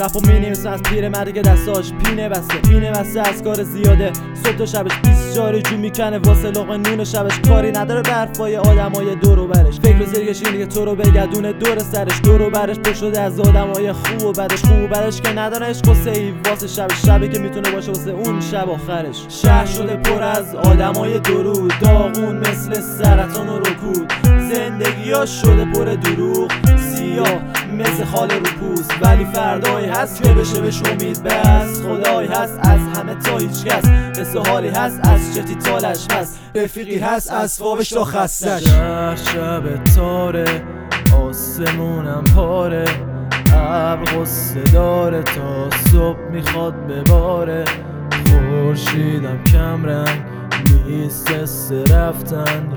رپ و مینیمس از پیر که دستاش. پینه بسته پینه بسته از کار زیاده. صبح تا شبش 20 جاری جو می‌کنه واسه لقمه نون شبش کاری نداره. برفای آدمای دور و برش. فکر زرگش اینه که تو رو بگدونه دور سرش. دور و برش پر شده از آدمای خوب و بدش. خوب و بدش که نداره عشق ای واسه شبش شبی که می‌تونه باشه واسه اون شب آخرش. شهر شده پر از آدمای درود داغون مثل سرطان و رکود. زندگی ها شده پر دروغ. سیاه. مثل خال رو پوست ولی فردایی هست که بشه بهش امید بس. خدایی هست از همه تا هیچ کس. قصه حالی هست از چتی تالش هست رفیقی هست از خوابش تا خستش. شهر شب تاره آسمونم پاره. ابر غصه داره تا صبح می‌خواد بباره. خورشیدم کم رنگ نیست رفتن.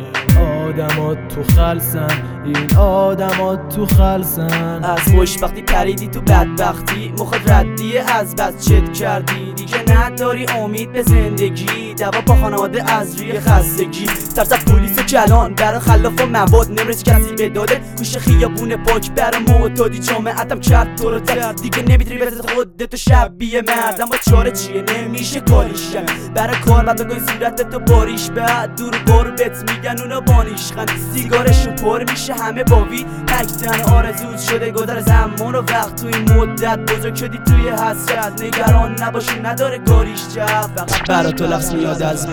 آدمات تو خلصن. این آدمات تو خلصن. از خوشبختی پریدی تو بدبختی مخد ردی از بس چت کردی. دیگه نداری امید به زندگی. دوا با خانواده از روی خستگی. ترس پلیس کلان برا خلاف و مواد نمرس کسی به داده گوش خیابون پاک برا معتادی جامعتم کرد تو رو ترد دیگه نمی‌تونی بزد خودتو شبیه مردم با چاره چیه؟ نمیشه کاریش کرد. برا کار بعد بگوی صورت تو باریش. بعد دور بارو بت میگن اونا بانیش خند سیگارشون پر میشه. همه باوی تک آرزود شده گذر زمان و وقت. توی مدت بزرگ شدی توی حسرت. نگران نباشی نداره کاریش کرد فقط برا تو لفظ میاد از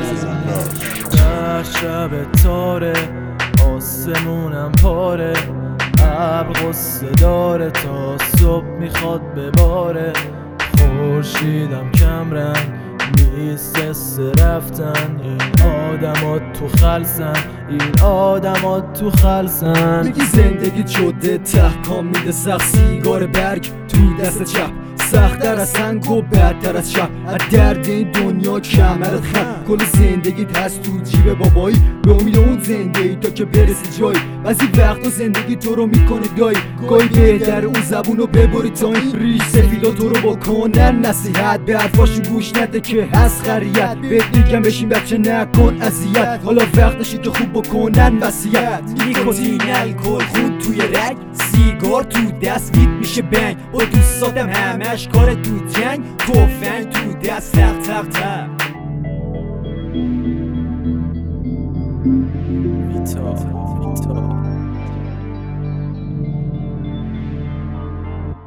هر شب تاره آسمونم پاره. ابر غصه داره تا صبح می‌خواد بباره. خورشیدم کم رنگ نیست رفتن. این آدمات تو خلصن این آدمات تو خلصن. میگی زندگی شده تحکام میده سخت سیگار برگ. توی دست چپ سختتر از سنگ و بدتر از شب. از درد این دنیا کمرت خم. کل زندگیت هست تو جیب بابایی. به امید اون زندگی تا که برسی جایی. بعضی وقتا زندگی تو رو می‌کنه دایی گاهی بهتر اون زبون رو ببری تا این ریش سفیدا تو رو بکنن نصیحت. به حرفاشون گوش نده که هست خریت. بهت میگم بشین بچه نکن اذیت. حالا وقتشی که خوب بکنن وصیت. نیکوتین الکل خود توی رگ. سیگار تو دست میشه بنگ. با دوستاتم همش کار تو جنگ توفنگ تو دست تق تق تق ویتا ویتا